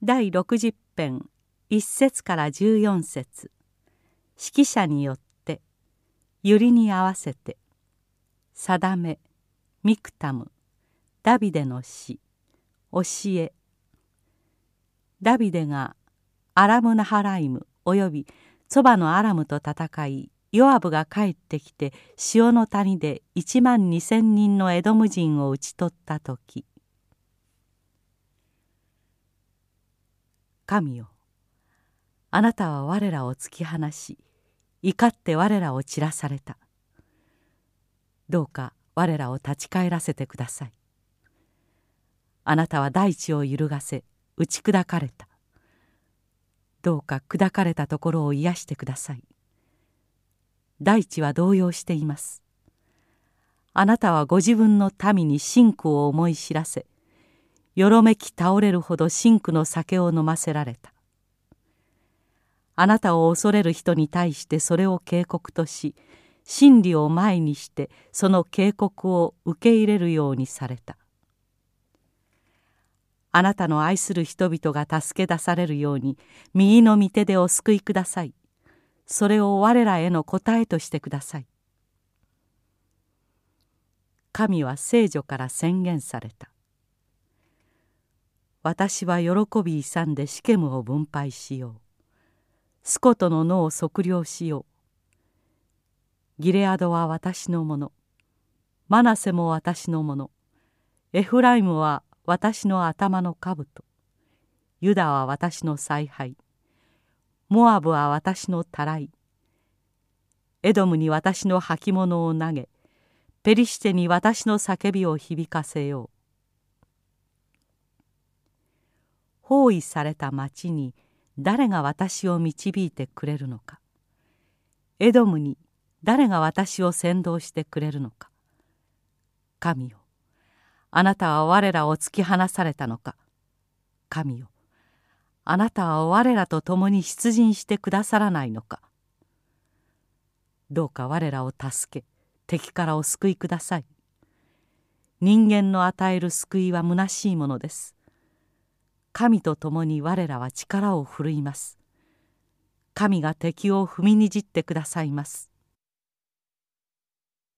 第60編1節から14節。指揮者によって百合に合わせて定めミクタムダビデの詩教え。ダビデがアラムナハライムおよびそばのアラムと戦いヨアブが帰ってきて潮の谷で1万2千人のエドム人を討ち取った時神よ。あなたは我らを突き放し怒って我らを散らされた。どうか我らを立ち返らせてください。あなたは大地を揺るがせ打ち砕かれた。どうか砕かれたところを癒してください。大地は動揺しています。あなたはご自分の民に真空を思い知らせよろめき倒れるほど真紅の酒を飲ませられた。あなたを恐れる人に対してそれを警告とし真理を前にしてその警告を受け入れるようにされた。あなたの愛する人々が助け出されるように右の御手でお救いください。それを我らへの答えとしてください。神は聖女から宣言された。私は喜び勇んでシケムを分配しよう。スコトの野を測量しよう。ギレアドは私のもの。マナセも私のもの。エフライムは私の頭の兜。ユダは私の采配。モアブは私のたらい。エドムに私の履物を投げペリシテに私の叫びを響かせよう。包囲された町に誰が私を導いてくれるのか。エドムに誰が私を先導してくれるのか。神よあなたは我らを突き放されたのか。神よあなたは我らと共に出陣してくださらないのか。どうか我らを助け敵からお救いください。人間の与える救いは虚しいものです。神と共に我らは力を振るいます。神が敵を踏みにじってくださいます。